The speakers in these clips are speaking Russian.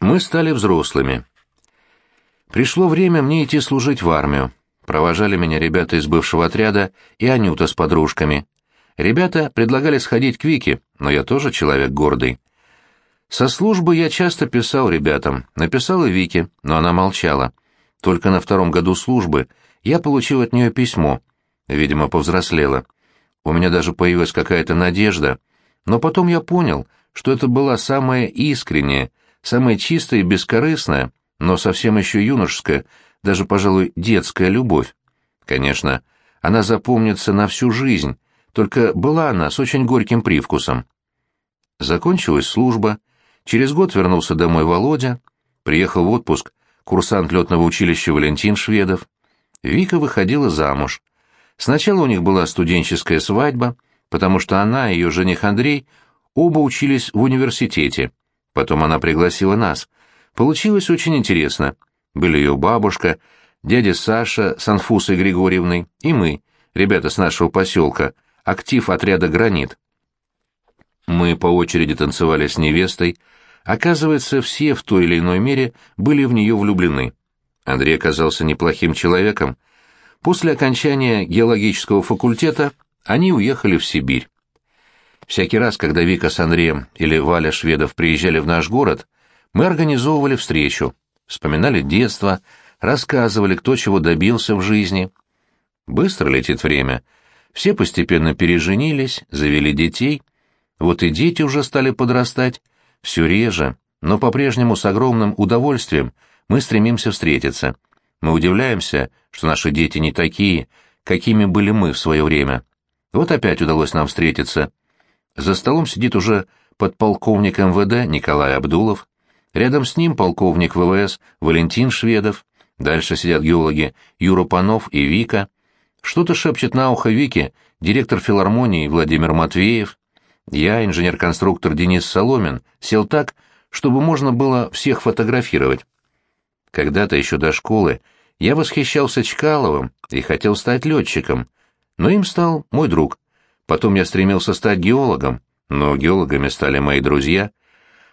Мы стали взрослыми. Пришло время мне идти служить в армию. Провожали меня ребята из бывшего отряда и Анюта с подружками. Ребята предлагали сходить к Вике, но я тоже человек гордый. Со службы я часто писал ребятам, написал и Вике, но она молчала. Только на втором году службы я получил от нее письмо. Видимо, повзрослела. У меня даже появилась какая-то надежда, но потом я понял, что это была самая искренняя, самая чистая и бескорыстная, но совсем еще юношеская, даже, пожалуй, детская любовь. Конечно, она запомнится на всю жизнь, только была она с очень горьким привкусом. Закончилась служба, через год вернулся домой Володя, приехал в отпуск курсант летного училища Валентин Шведов. Вика выходила замуж. Сначала у них была студенческая свадьба, потому что она и ее жених Андрей оба учились в университете. Потом она пригласила нас. Получилось очень интересно — были ее бабушка, дядя Саша с Анфусой Григорьевной и мы, ребята с нашего поселка, актив отряда «Гранит». Мы по очереди танцевали с невестой. Оказывается, все в той или иной мере были в нее влюблены. Андрей оказался неплохим человеком. После окончания геологического факультета они уехали в Сибирь. Всякий раз, когда Вика с Андреем или Валя Шведов приезжали в наш город, мы организовывали встречу вспоминали детство, рассказывали, кто чего добился в жизни. Быстро летит время. Все постепенно переженились, завели детей. Вот и дети уже стали подрастать, все реже, но по-прежнему с огромным удовольствием мы стремимся встретиться. Мы удивляемся, что наши дети не такие, какими были мы в свое время. Вот опять удалось нам встретиться. За столом сидит уже подполковник МВД Николай Абдулов, Рядом с ним полковник ВВС Валентин Шведов. Дальше сидят геологи Юра Панов и Вика. Что-то шепчет на ухо Вике директор филармонии Владимир Матвеев. Я, инженер-конструктор Денис Соломин, сел так, чтобы можно было всех фотографировать. Когда-то еще до школы я восхищался Чкаловым и хотел стать летчиком, но им стал мой друг. Потом я стремился стать геологом, но геологами стали мои друзья.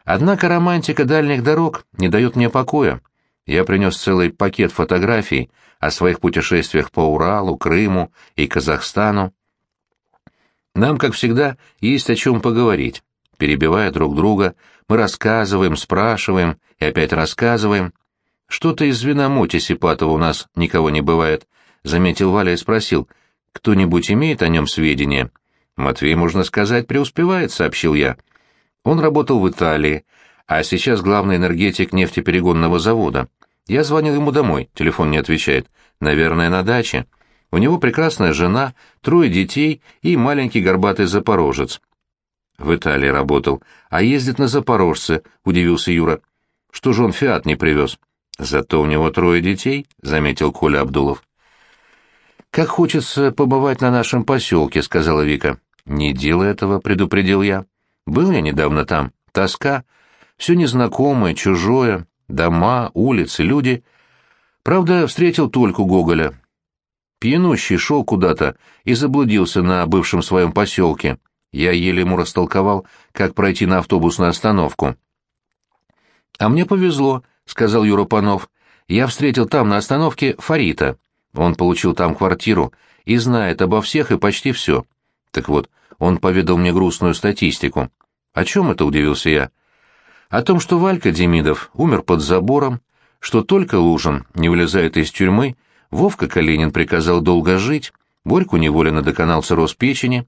Однако романтика дальних дорог не дает мне покоя. Я принес целый пакет фотографий о своих путешествиях по Уралу, Крыму и Казахстану. Нам, как всегда, есть о чем поговорить. Перебивая друг друга, мы рассказываем, спрашиваем и опять рассказываем. Что-то из Виномути Сипатова у нас никого не бывает, — заметил Валя и спросил, кто-нибудь имеет о нем сведения? Матвей, можно сказать, преуспевает, — сообщил я. Он работал в Италии, а сейчас главный энергетик нефтеперегонного завода. Я звонил ему домой, телефон не отвечает. Наверное, на даче. У него прекрасная жена, трое детей и маленький горбатый запорожец. В Италии работал, а ездит на запорожце, удивился Юра. Что же он фиат не привез? Зато у него трое детей, заметил Коля Абдулов. Как хочется побывать на нашем поселке, сказала Вика. Не делай этого, предупредил я. Был я недавно там. Тоска. Все незнакомое, чужое. Дома, улицы, люди. Правда, встретил только Гоголя. Пьянущий шел куда-то и заблудился на бывшем своем поселке. Я еле ему растолковал, как пройти на автобусную остановку. «А мне повезло», — сказал Юра Панов. «Я встретил там на остановке Фарита. Он получил там квартиру и знает обо всех и почти все. Так вот, он поведал мне грустную статистику. О чем это, удивился я? О том, что Валька Демидов умер под забором, что только Лужин не вылезает из тюрьмы, Вовка Калинин приказал долго жить, Борьку неволенно доконал цирроз печени.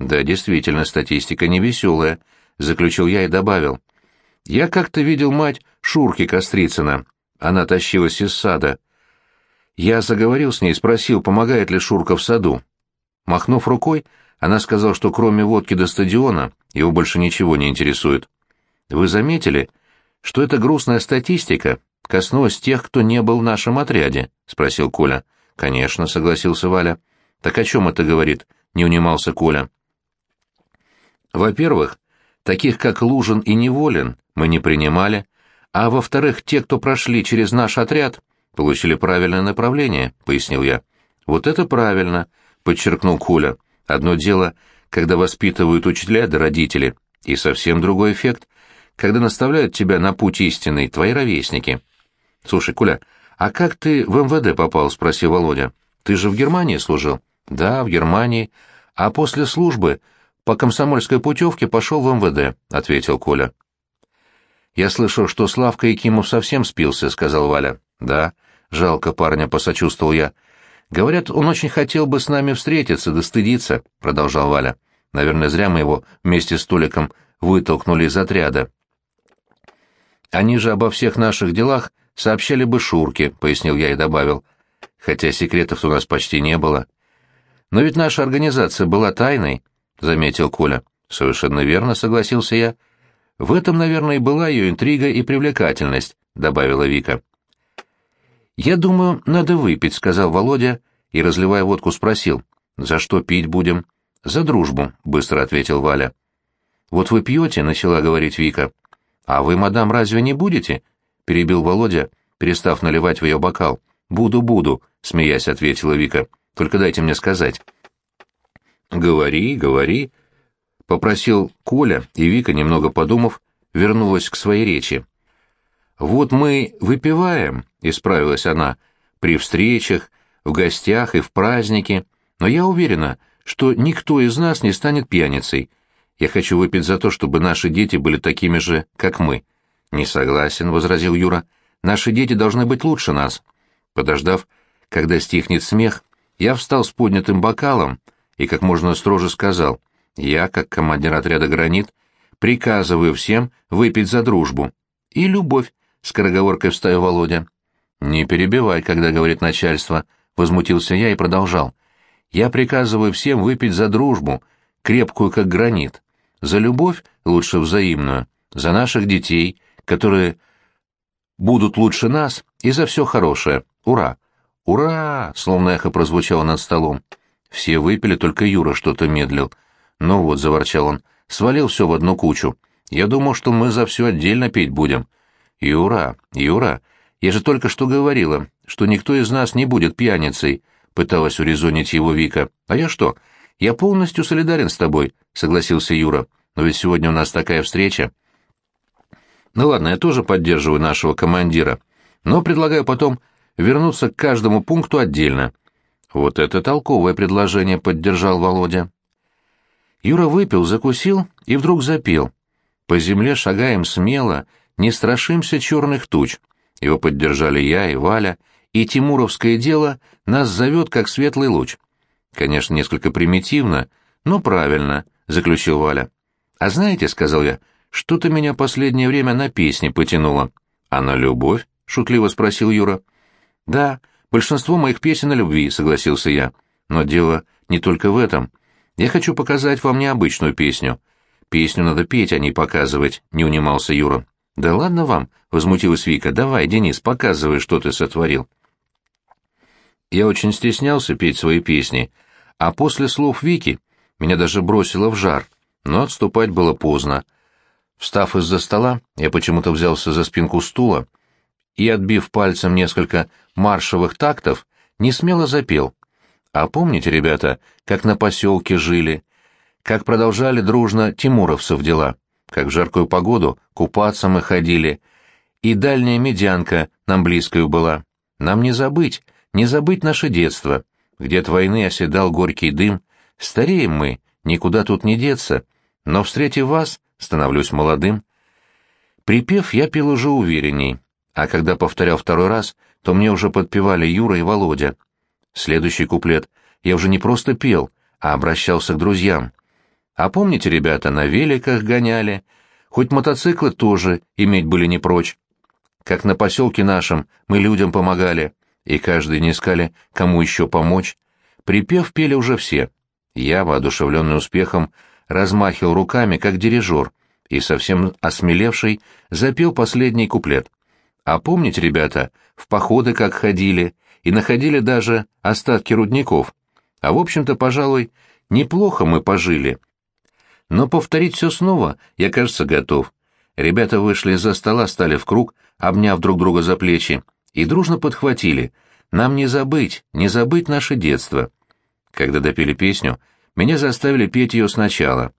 Да, действительно, статистика невеселая, заключил я и добавил. Я как-то видел мать Шурки Кострицына. Она тащилась из сада. Я заговорил с ней спросил, помогает ли Шурка в саду. Махнув рукой, она сказала, что кроме водки до стадиона его больше ничего не интересует. Вы заметили, что эта грустная статистика коснулась тех, кто не был в нашем отряде? спросил Коля. Конечно, согласился Валя. Так о чем это говорит? не унимался Коля. Во-первых, таких как Лужин и Неволин мы не принимали, а во-вторых, те, кто прошли через наш отряд, получили правильное направление, пояснил я. Вот это правильно, подчеркнул Коля. Одно дело, когда воспитывают учителя да родители, и совсем другой эффект, когда наставляют тебя на путь истинный твои ровесники. Слушай, Куля, а как ты в МВД попал, спросил Володя. Ты же в Германии служил? Да, в Германии. А после службы по комсомольской путевке пошел в МВД, ответил Коля. Я слышал, что Славка Якимов совсем спился, сказал Валя. Да, жалко парня, посочувствовал я. Говорят, он очень хотел бы с нами встретиться, да стыдиться, продолжал Валя. Наверное, зря мы его вместе с Толиком вытолкнули из отряда. Они же обо всех наших делах сообщали бы Шурке, пояснил я и добавил. Хотя секретов у нас почти не было. Но ведь наша организация была тайной, заметил Коля. Совершенно верно, согласился я. В этом, наверное, и была ее интрига и привлекательность, добавила Вика. Я думаю, надо выпить, сказал Володя и, разливая водку, спросил. За что пить будем? За дружбу, быстро ответил Валя. Вот вы пьете, начала говорить Вика. «А вы, мадам, разве не будете?» — перебил Володя, перестав наливать в ее бокал. «Буду, буду», — смеясь ответила Вика. «Только дайте мне сказать». «Говори, говори», — попросил Коля, и Вика, немного подумав, вернулась к своей речи. «Вот мы выпиваем», — исправилась она, — «при встречах, в гостях и в празднике, но я уверена, что никто из нас не станет пьяницей, я хочу выпить за то, чтобы наши дети были такими же, как мы. Не согласен, возразил Юра. Наши дети должны быть лучше нас. Подождав, когда стихнет смех, я встал с поднятым бокалом и как можно строже сказал: "Я, как командир отряда Гранит, приказываю всем выпить за дружбу и любовь", скороговоркой вставил Володя. "Не перебивай, когда говорит начальство", возмутился я и продолжал. "Я приказываю всем выпить за дружбу, крепкую как гранит за любовь, лучше взаимную, за наших детей, которые будут лучше нас, и за все хорошее. Ура! Ура! Словно эхо прозвучало над столом. Все выпили, только Юра что-то медлил. Ну вот, заворчал он, свалил все в одну кучу. Я думал, что мы за все отдельно петь будем. Юра, Юра, я же только что говорила, что никто из нас не будет пьяницей, пыталась урезонить его Вика. А я что? «Я полностью солидарен с тобой», — согласился Юра. «Но ведь сегодня у нас такая встреча». «Ну ладно, я тоже поддерживаю нашего командира, но предлагаю потом вернуться к каждому пункту отдельно». «Вот это толковое предложение», — поддержал Володя. Юра выпил, закусил и вдруг запел. «По земле шагаем смело, не страшимся черных туч». Его поддержали я и Валя, и Тимуровское дело нас зовет, как светлый луч. Конечно, несколько примитивно, но правильно, заключил Валя. А знаете, сказал я, что-то меня последнее время на песни потянуло. А на любовь? шутливо спросил Юра. Да, большинство моих песен о любви, согласился я. Но дело не только в этом. Я хочу показать вам необычную песню. Песню надо петь, а не показывать, не унимался Юра. Да ладно вам, возмутилась Вика. Давай, Денис, показывай, что ты сотворил. Я очень стеснялся петь свои песни, а после слов Вики меня даже бросило в жар, но отступать было поздно. Встав из-за стола, я почему-то взялся за спинку стула и, отбив пальцем несколько маршевых тактов, не смело запел. А помните, ребята, как на поселке жили, как продолжали дружно тимуровцев дела, как в жаркую погоду купаться мы ходили, и дальняя медянка нам близкою была. Нам не забыть, не забыть наше детство, где от войны оседал горький дым. Стареем мы, никуда тут не деться, но, встретив вас, становлюсь молодым. Припев я пел уже уверенней, а когда повторял второй раз, то мне уже подпевали Юра и Володя. Следующий куплет я уже не просто пел, а обращался к друзьям. А помните, ребята, на великах гоняли, хоть мотоциклы тоже иметь были не прочь. Как на поселке нашем мы людям помогали, и каждый не искали, кому еще помочь. Припев пели уже все. Я, воодушевленный успехом, размахивал руками, как дирижер, и, совсем осмелевший, запел последний куплет. А помните, ребята, в походы как ходили, и находили даже остатки рудников. А, в общем-то, пожалуй, неплохо мы пожили. Но повторить все снова я, кажется, готов. Ребята вышли из-за стола, стали в круг, обняв друг друга за плечи, и дружно подхватили «Нам не забыть, не забыть наше детство». Когда допели песню, меня заставили петь ее сначала.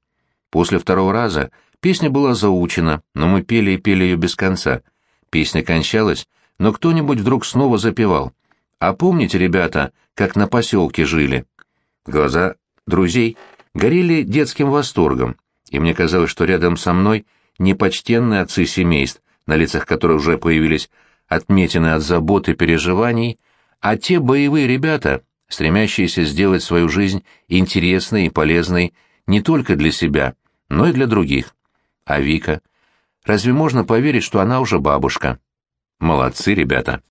После второго раза Песня была заучена, но мы пели и пели ее без конца. Песня кончалась, но кто-нибудь вдруг снова запевал. «А помните, ребята, как на поселке жили?» Глаза друзей горели детским восторгом, и мне казалось, что рядом со мной непочтенные отцы семейств, на лицах которых уже появились отметины от забот и переживаний, а те боевые ребята, стремящиеся сделать свою жизнь интересной и полезной не только для себя, но и для других. А Вика? Разве можно поверить, что она уже бабушка? Молодцы ребята.